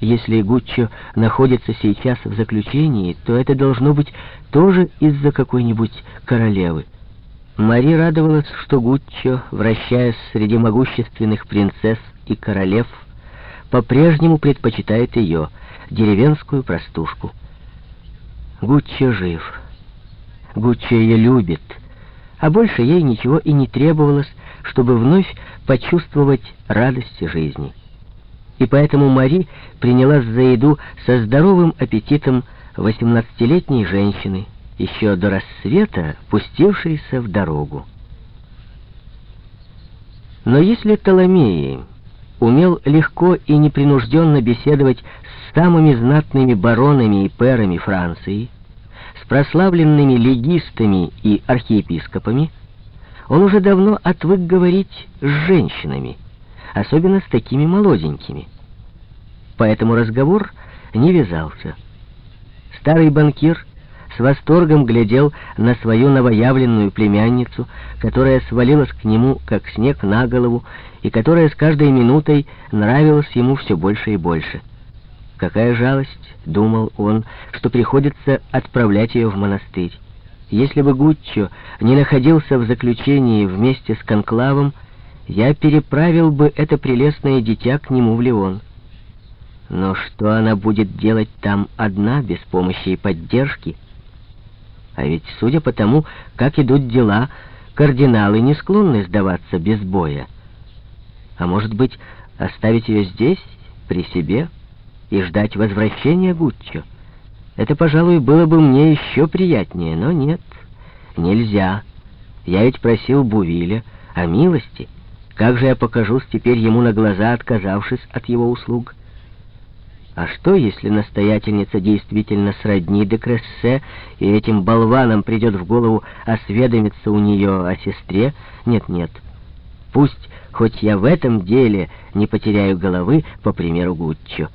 Если Гуччо находится сейчас в заключении, то это должно быть тоже из-за какой-нибудь королевы. Мари радовалась, что Гуччо, вращаясь среди могущественных принцесс и королев, по-прежнему предпочитает ее, деревенскую простушку. Гуччо жив. Гуччо ее любит, а больше ей ничего и не требовалось, чтобы вновь почувствовать радость жизни. И поэтому Мари принялась за еду со здоровым аппетитом восемнадцатилетней женщины, еще до рассвета пустившейся в дорогу. Но если Толомеи умел легко и непринужденно беседовать с самыми знатными баронами и перами Франции, с прославленными легистами и архиепископами, он уже давно отвык говорить с женщинами, особенно с такими молоденькими. Поэтому разговор не вязался. Старый банкир с восторгом глядел на свою новоявленную племянницу, которая свалилась к нему, как снег на голову, и которая с каждой минутой нравилась ему все больше и больше. Какая жалость, думал он, что приходится отправлять ее в монастырь. Если бы Гуччо не находился в заключении вместе с Конклавом, я переправил бы это прелестное дитя к нему в Леон. Но что она будет делать там одна, без помощи и поддержки? А ведь, судя по тому, как идут дела, кардиналы не склонны сдаваться без боя. А может быть, оставить ее здесь, при себе, и ждать возвращения Гуччо? Это, пожалуй, было бы мне еще приятнее, но нет, нельзя. Я ведь просил Бувиля о милости. Как же я покажусь теперь ему на глаза, отказавшись от его услуг? А что, если настоятельница действительно сродни де Крессе, и этим болванам придет в голову осведомиться у нее о сестре? Нет-нет. Пусть хоть я в этом деле не потеряю головы, по примеру Гуччо.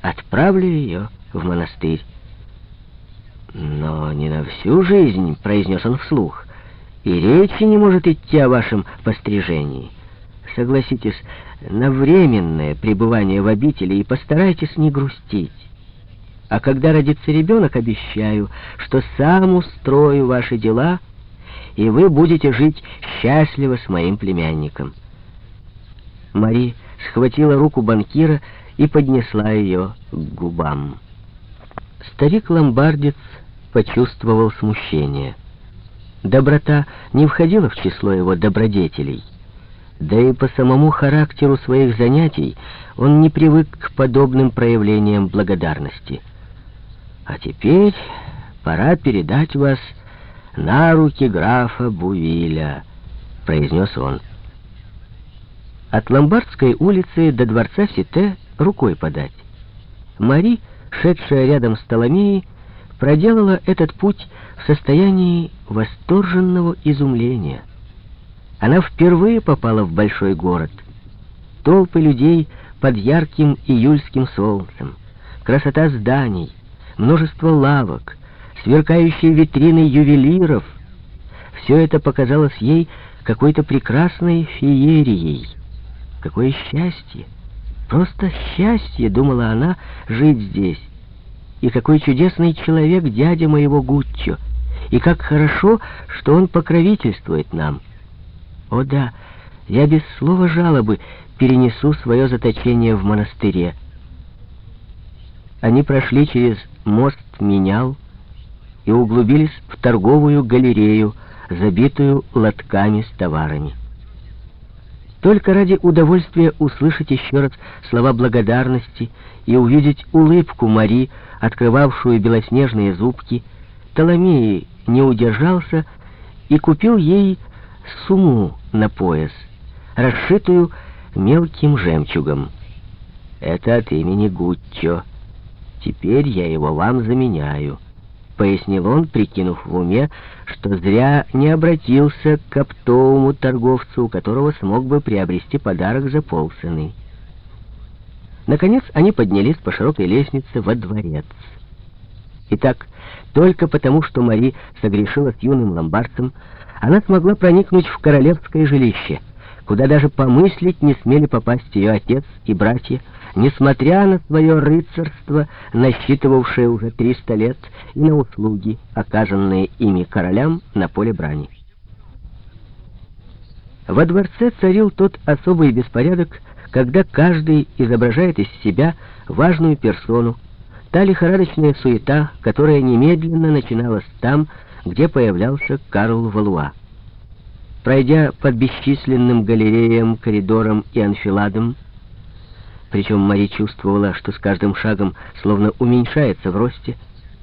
Отправлю ее в монастырь. «Но не на всю жизнь», — произнес он вслух. «И речи не может идти о вашем пострижении. Согласитесь, на временное пребывание в обители и постарайтесь не грустить. А когда родится ребенок, обещаю, что сам устрою ваши дела, и вы будете жить счастливо с моим племянником». Мари схватила руку банкира и поднесла ее к губам. Старик-ломбардец почувствовал смущение. Доброта не входила в число его добродетелей. Да и по самому характеру своих занятий он не привык к подобным проявлениям благодарности. «А теперь пора передать вас на руки графа Бувиля», — произнес он. От Ломбардской улицы до дворца Сите рукой подать. Мари шедшая рядом с Толомеей, проделала этот путь в состоянии восторженного изумления. Она впервые попала в большой город. Толпы людей под ярким июльским солнцем, красота зданий, множество лавок, сверкающие витрины ювелиров — все это показалось ей какой-то прекрасной феерией. Какое счастье! Просто счастье, думала она, жить здесь. И какой чудесный человек дядя моего Гуччо. И как хорошо, что он покровительствует нам. О да, я без слова жалобы перенесу свое заточение в монастыре. Они прошли через мост Менял и углубились в торговую галерею, забитую лотками с товарами. Только ради удовольствия услышать еще раз слова благодарности и увидеть улыбку Мари, открывавшую белоснежные зубки, Толомей не удержался и купил ей сумму на пояс, расшитую мелким жемчугом. «Это от имени Гуччо. Теперь я его вам заменяю» пояснил он, прикинув в уме, что зря не обратился к оптовому торговцу, у которого смог бы приобрести подарок за полцены. Наконец они поднялись по широкой лестнице во дворец. Итак, только потому, что Мари согрешила с юным ломбардцем, она смогла проникнуть в королевское жилище, куда даже помыслить не смели попасть ее отец и братья, несмотря на свое рыцарство, насчитывавшее уже 300 лет, и на услуги, оказанные ими королям на поле брани. Во дворце царил тот особый беспорядок, когда каждый изображает из себя важную персону, та лихорадочная суета, которая немедленно начиналась там, где появлялся Карл Валуа. Пройдя под бесчисленным галереям, коридором и анфиладом, причем Мари чувствовала, что с каждым шагом словно уменьшается в росте,